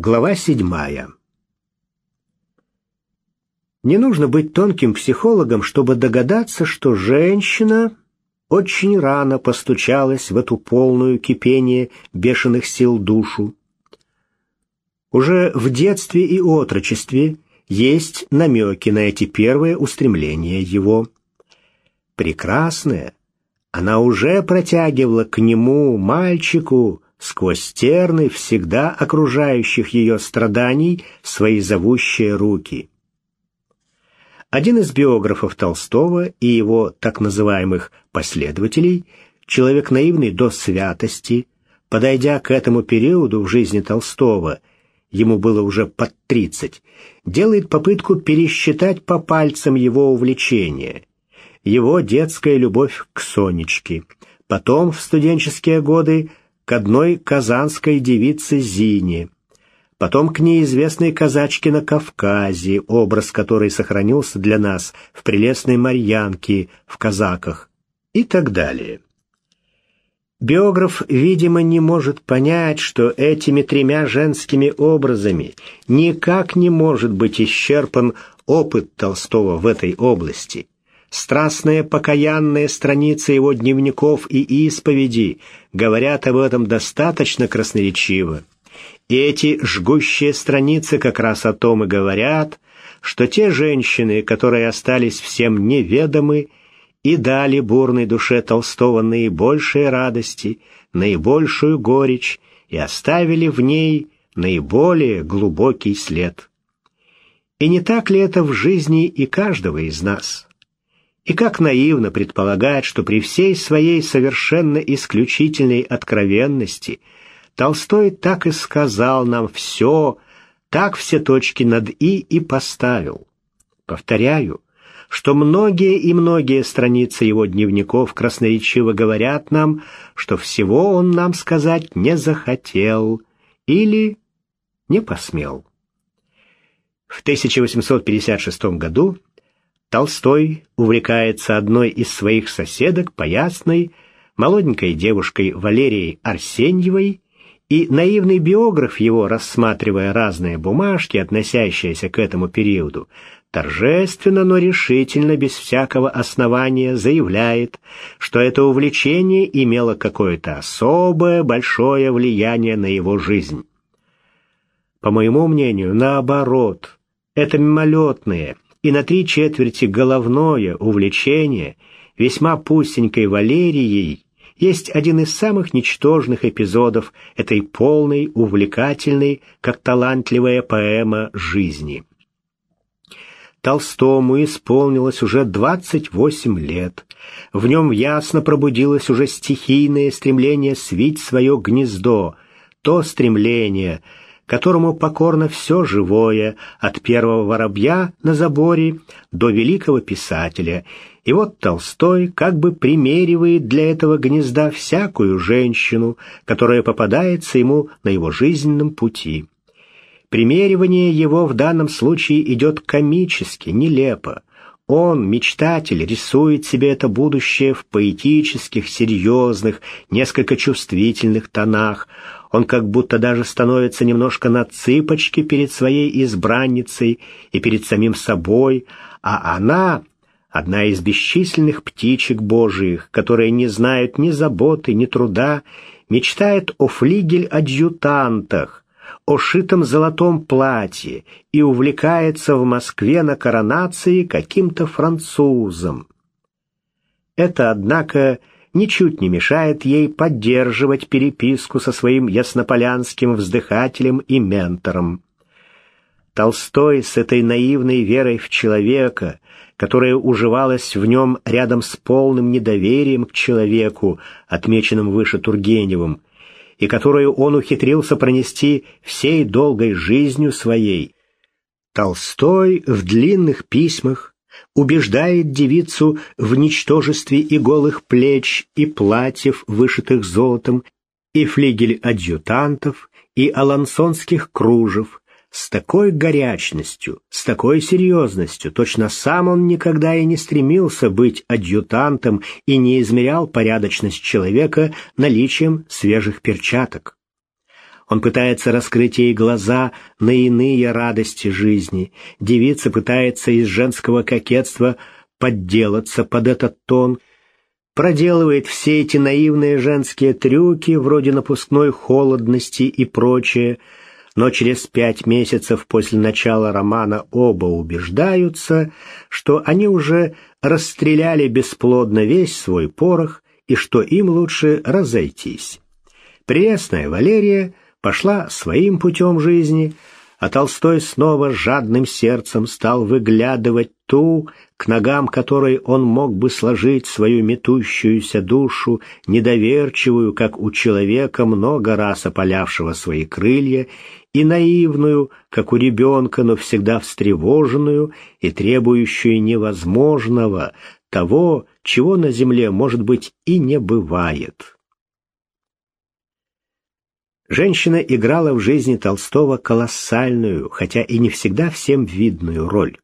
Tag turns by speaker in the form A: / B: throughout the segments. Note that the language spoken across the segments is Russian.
A: Глава седьмая. Не нужно быть тонким психологом, чтобы догадаться, что женщина очень рано постучалась в эту полную кипение бешеных сил душу. Уже в детстве и отрочестве есть намеки на эти первые устремления его. Прекрасная, она уже протягивала к нему, мальчику, сквозь терны всегда окружающих ее страданий свои зовущие руки. Один из биографов Толстого и его так называемых последователей, человек наивный до святости, подойдя к этому периоду в жизни Толстого, ему было уже под тридцать, делает попытку пересчитать по пальцам его увлечения, его детская любовь к Сонечке, потом в студенческие годы к одной казанской девице Зине, потом к неизвестной казачке на Кавказе, образ которой сохранился для нас в прелестной Марьянке в казаках и так далее. Биограф, видимо, не может понять, что этими тремя женскими образами никак не может быть исчерпан опыт Толстого в этой области – Страстные покаянные страницы его дневников и исповеди говорят об этом достаточно красноречиво. И эти жгущие страницы как раз о том и говорят, что те женщины, которые остались всем неведомы, и дали бурной душе Толстого наибольшие радости, наибольшую горечь и оставили в ней наиболее глубокий след. И не так ли это в жизни и каждого из нас? И как наивно предполагать, что при всей своей совершенно исключительной откровенности Толстой так и сказал нам все, так все точки над «и» и поставил. Повторяю, что многие и многие страницы его дневников красноречиво говорят нам, что всего он нам сказать не захотел или не посмел. В 1856 году Толстой увлекается одной из своих соседок, поясной, молоденькой девушкой Валерией Арсеньевой, и наивный биограф его, рассматривая разные бумажки, относящиеся к этому периоду, торжественно, но решительно, без всякого основания, заявляет, что это увлечение имело какое-то особое большое влияние на его жизнь. По моему мнению, наоборот, это мимолетное – и на три четверти головное увлечение весьма пустенькой Валерией есть один из самых ничтожных эпизодов этой полной, увлекательной, как талантливая поэма жизни. Толстому исполнилось уже 28 лет. В нем ясно пробудилось уже стихийное стремление свить свое гнездо, то стремление — которому покорно все живое, от первого воробья на заборе до великого писателя. И вот Толстой как бы примеривает для этого гнезда всякую женщину, которая попадается ему на его жизненном пути. Примеривание его в данном случае идет комически, нелепо. Он, мечтатель, рисует себе это будущее в поэтических, серьезных, несколько чувствительных тонах. Он как будто даже становится немножко на цыпочки перед своей избранницей и перед самим собой, а она — одна из бесчисленных птичек божиих, которые не знают ни заботы, ни труда, мечтает о флигель-адъютантах, о шитом золотом платье и увлекается в Москве на коронации каким-то французом. Это, однако, ничуть не мешает ей поддерживать переписку со своим яснополянским вздыхателем и ментором. Толстой с этой наивной верой в человека, которая уживалась в нем рядом с полным недоверием к человеку, отмеченным выше Тургеневым, и которую он ухитрился пронести всей долгой жизнью своей. Толстой в длинных письмах убеждает девицу в ничтожестве и голых плеч, и платьев, вышитых золотом, и флигель адъютантов, и алансонских кружев, с такой горячностью, с такой серьезностью, точно сам он никогда и не стремился быть адъютантом и не измерял порядочность человека наличием свежих перчаток. Он пытается раскрыть ей глаза на иные радости жизни. Девица пытается из женского кокетства подделаться под этот тон, проделывает все эти наивные женские трюки, вроде напускной холодности и прочее, но через пять месяцев после начала романа оба убеждаются, что они уже расстреляли бесплодно весь свой порох и что им лучше разойтись. Пресная Валерия пошла своим путем жизни, а Толстой снова жадным сердцем стал выглядывать ту, к ногам которой он мог бы сложить свою метущуюся душу, недоверчивую, как у человека, много раз опалявшего свои крылья, и наивную, как у ребенка, но всегда встревоженную и требующую невозможного, того, чего на земле, может быть, и не бывает. Женщина играла в жизни Толстого колоссальную, хотя и не всегда всем видную роль.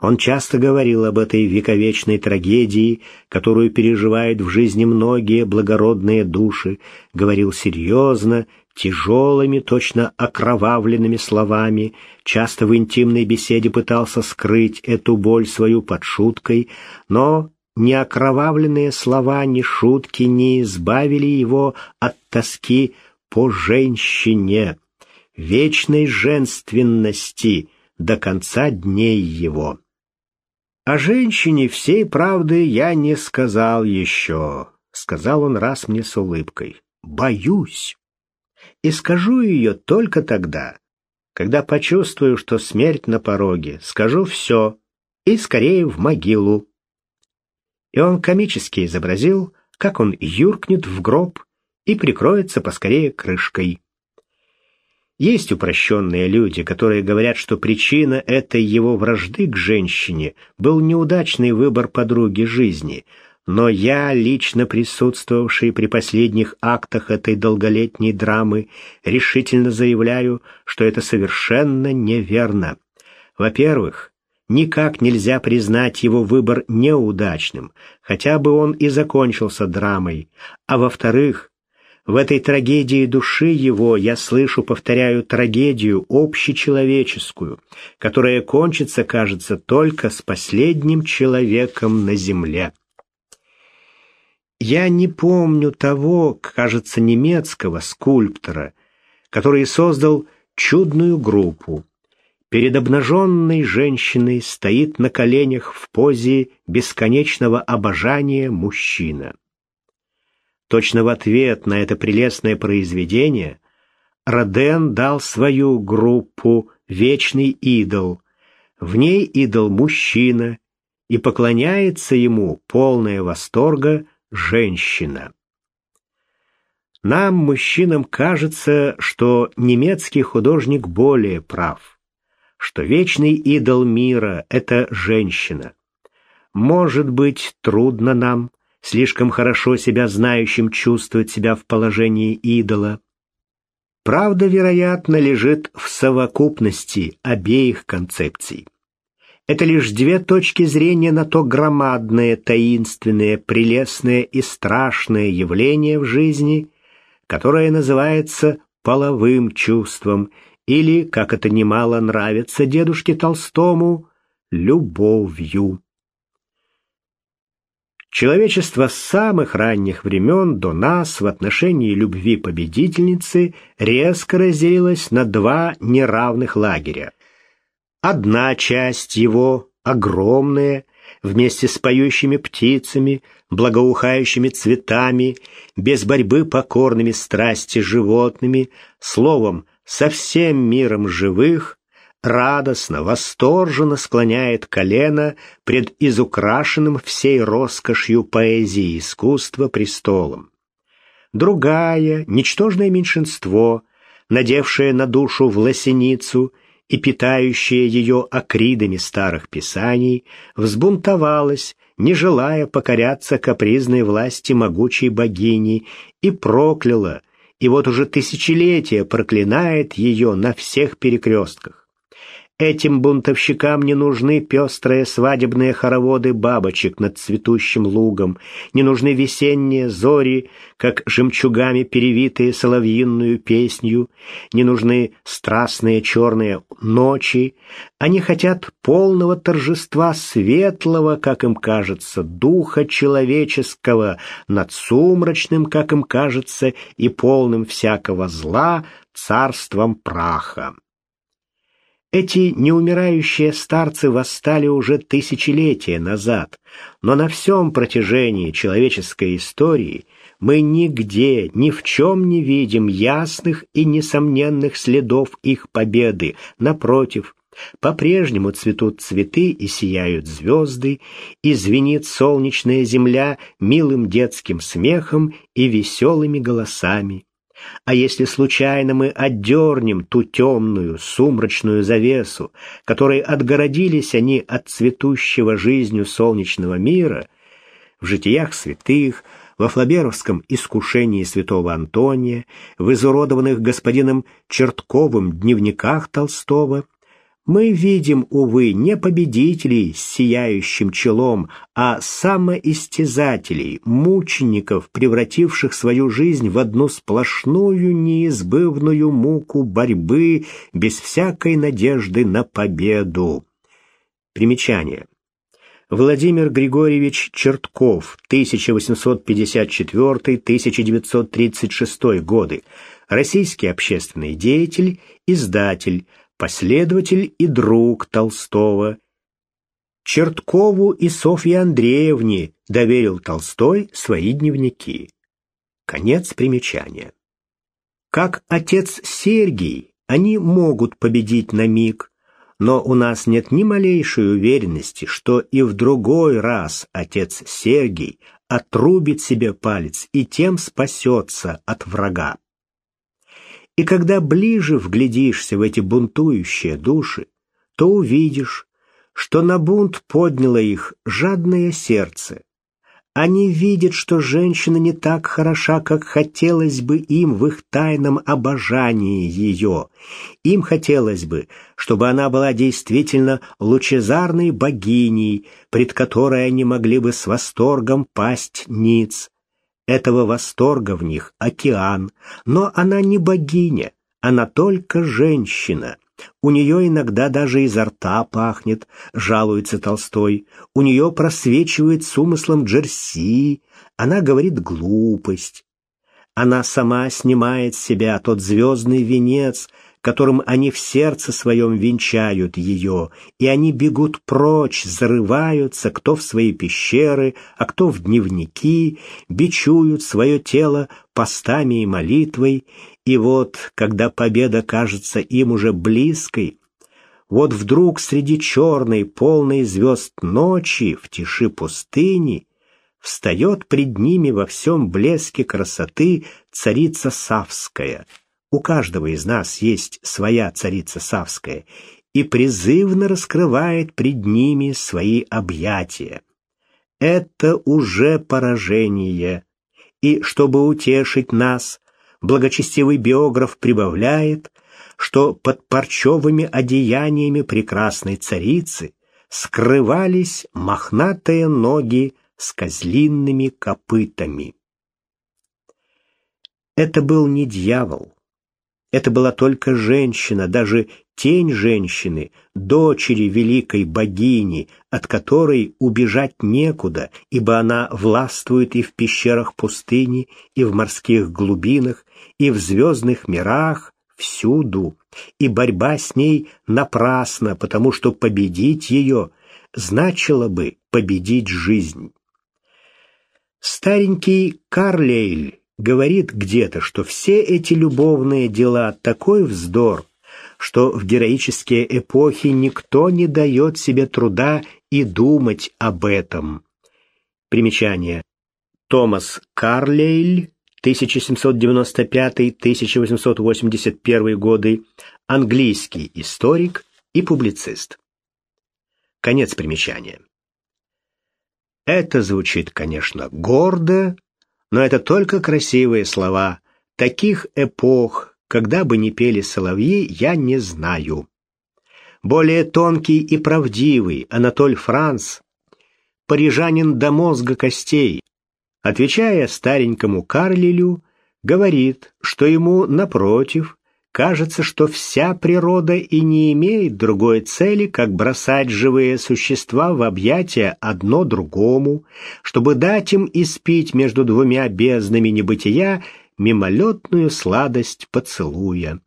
A: Он часто говорил об этой вековечной трагедии, которую переживают в жизни многие благородные души, говорил серьезно, тяжелыми, точно окровавленными словами, часто в интимной беседе пытался скрыть эту боль свою под шуткой, но ни окровавленные слова, ни шутки не избавили его от тоски по женщине, вечной женственности до конца дней его. О женщине всей правды я не сказал еще, сказал он раз мне с улыбкой. Боюсь. И скажу ее только тогда, когда почувствую, что смерть на пороге, скажу все и скорее в могилу. И он комически изобразил, как он юркнет в гроб и прикроется поскорее крышкой. Есть упрощенные люди, которые говорят, что причина этой его вражды к женщине был неудачный выбор подруги жизни, но я, лично присутствовавший при последних актах этой долголетней драмы, решительно заявляю, что это совершенно неверно. Во-первых, никак нельзя признать его выбор неудачным, хотя бы он и закончился драмой, а во-вторых, в этой трагедии души его я слышу, повторяю, трагедию общечеловеческую, которая кончится, кажется, только с последним человеком на земле. Я не помню того, кажется, немецкого скульптора, который создал чудную группу. Перед обнаженной женщиной стоит на коленях в позе бесконечного обожания мужчина. Точно в ответ на это прелестное произведение Роден дал свою группу «Вечный идол». В ней идол мужчина, и поклоняется ему полная восторга женщина. Нам, мужчинам, кажется, что немецкий художник более прав, что вечный идол мира — это женщина. Может быть, трудно нам, слишком хорошо себя знающим чувствовать себя в положении идола. Правда, вероятно, лежит в совокупности обеих концепций. Это лишь две точки зрения на то громадное, таинственное, прелестное и страшное явление в жизни, которое называется половым чувством или, как это немало нравится дедушке Толстому, любовью. Человечество с самых ранних времен до нас в отношении любви победительницы резко разделилось на два неравных лагеря. Одна часть его, огромная, вместе с поющими птицами, благоухающими цветами, без борьбы покорными страсти животными, словом, со всем миром живых, радостно, восторженно склоняет колено пред изукрашенным всей роскошью поэзии искусства престолом. Другая, ничтожное меньшинство, надевшее на душу власеницу и питающее ее акридами старых писаний, взбунтовалась, не желая покоряться капризной власти могучей богини, и прокляла, и вот уже тысячелетия проклинает ее на всех перекрестках. Этим бунтовщикам не нужны пестрые свадебные хороводы бабочек над цветущим лугом, не нужны весенние зори, как жемчугами перевитые соловьинную песнью, не нужны страстные черные ночи. Они хотят полного торжества светлого, как им кажется, духа человеческого, над сумрачным, как им кажется, и полным всякого зла царством праха. Эти неумирающие старцы восстали уже тысячелетия назад, но на всем протяжении человеческой истории мы нигде, ни в чем не видим ясных и несомненных следов их победы. Напротив, по-прежнему цветут цветы и сияют звезды, и звенит солнечная земля милым детским смехом и веселыми голосами. А если случайно мы отдернем ту темную, сумрачную завесу, которой отгородились они от цветущего жизнью солнечного мира, в житиях святых, во флаберовском искушении святого Антония, в изуродованных господином Чертковым дневниках Толстого, мы видим, увы, не победителей с сияющим челом, а самоистязателей, мучеников, превративших свою жизнь в одну сплошную неизбывную муку борьбы без всякой надежды на победу. Примечание. Владимир Григорьевич Чертков, 1854-1936 годы, российский общественный деятель, издатель, последователь и друг Толстого. Черткову и Софье Андреевне доверил Толстой свои дневники. Конец примечания. Как отец Сергий, они могут победить на миг, но у нас нет ни малейшей уверенности, что и в другой раз отец Сергий отрубит себе палец и тем спасется от врага. И когда ближе вглядишься в эти бунтующие души, то увидишь, что на бунт подняло их жадное сердце. Они видят, что женщина не так хороша, как хотелось бы им в их тайном обожании ее. Им хотелось бы, чтобы она была действительно лучезарной богиней, пред которой они могли бы с восторгом пасть ниц. Этого восторга в них океан, но она не богиня, она только женщина. У нее иногда даже изо рта пахнет, жалуется Толстой. У нее просвечивает с умыслом джерси, она говорит глупость. Она сама снимает с себя тот звездный венец, которым они в сердце своем венчают ее, и они бегут прочь, зарываются, кто в свои пещеры, а кто в дневники, бичуют свое тело постами и молитвой, и вот, когда победа кажется им уже близкой, вот вдруг среди черной, полной звезд ночи, в тиши пустыни, встает пред ними во всем блеске красоты царица Савская — у каждого из нас есть своя царица Савская и призывно раскрывает пред ними свои объятия. Это уже поражение, и чтобы утешить нас, благочестивый биограф прибавляет, что под парчевыми одеяниями прекрасной царицы скрывались мохнатые ноги с козлинными копытами. Это был не дьявол, это была только женщина, даже тень женщины, дочери великой богини, от которой убежать некуда, ибо она властвует и в пещерах пустыни, и в морских глубинах, и в звездных мирах, всюду, и борьба с ней напрасна, потому что победить ее значило бы победить жизнь. Старенький Карлейль говорит где-то, что все эти любовные дела такой вздор, что в героические эпохи никто не дает себе труда и думать об этом. Примечание. Томас Карлейль, 1795-1881 годы, английский историк и публицист. Конец примечания. Это звучит, конечно, гордо, но это только красивые слова. Таких эпох, когда бы ни пели соловьи, я не знаю. более тонкий и правдивый Анатоль Франц, парижанин до мозга костей, отвечая старенькому Карлилю, говорит, что ему, напротив, кажется, что вся природа и не имеет другой цели, как бросать живые существа в объятия одно другому, чтобы дать им испить между двумя безднами небытия мимолетную сладость поцелуя.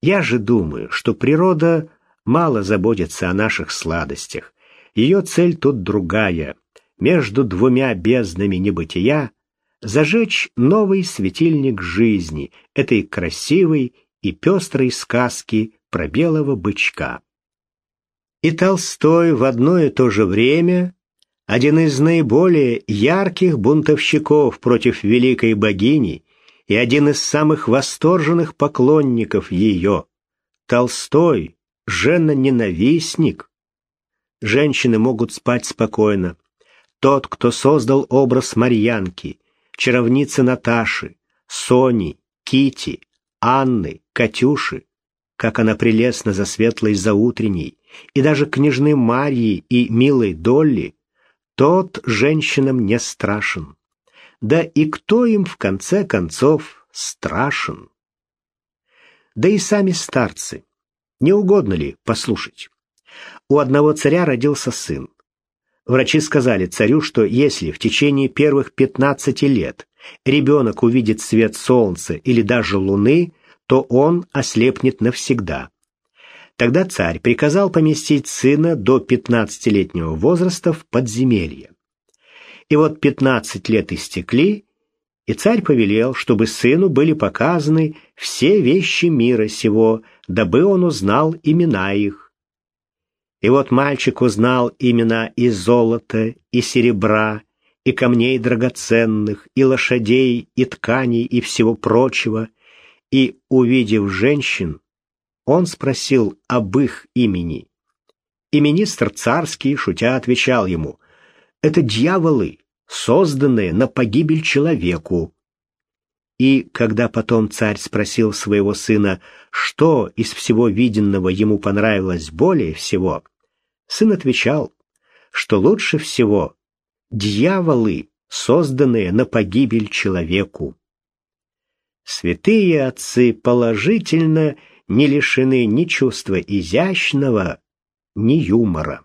A: Я же думаю, что природа мало заботится о наших сладостях. Ее цель тут другая. Между двумя безднами небытия зажечь новый светильник жизни, этой красивой и пестрой сказки про белого бычка. И Толстой в одно и то же время один из наиболее ярких бунтовщиков против великой богини и один из самых восторженных поклонников ее. Толстой — жена-ненавистник. Женщины могут спать спокойно. Тот, кто создал образ Марьянки, чаровницы Наташи, Сони, Кити, Анны, Катюши, как она прелестна за светлой заутренней, и даже княжны Марьи и милой Долли, тот женщинам не страшен. Да и кто им в конце концов страшен? Да и сами старцы. Не угодно ли послушать? У одного царя родился сын. Врачи сказали царю, что если в течение первых 15 лет ребенок увидит свет солнца или даже луны, то он ослепнет навсегда. Тогда царь приказал поместить сына до 15-летнего возраста в подземелье. И вот 15 лет истекли, и царь повелел, чтобы сыну были показаны все вещи мира сего, дабы он узнал имена их. И вот мальчик узнал имена и золота, и серебра, и камней драгоценных, и лошадей, и тканей, и всего прочего, и, увидев женщин, он спросил об их имени. И министр царский, шутя, отвечал ему, «Это дьяволы, созданные на погибель человеку». И когда потом царь спросил своего сына, что из всего виденного ему понравилось более всего, сын отвечал, что лучше всего дьяволы, созданные на погибель человеку. Святые отцы положительно не лишены ни чувства изящного, ни юмора.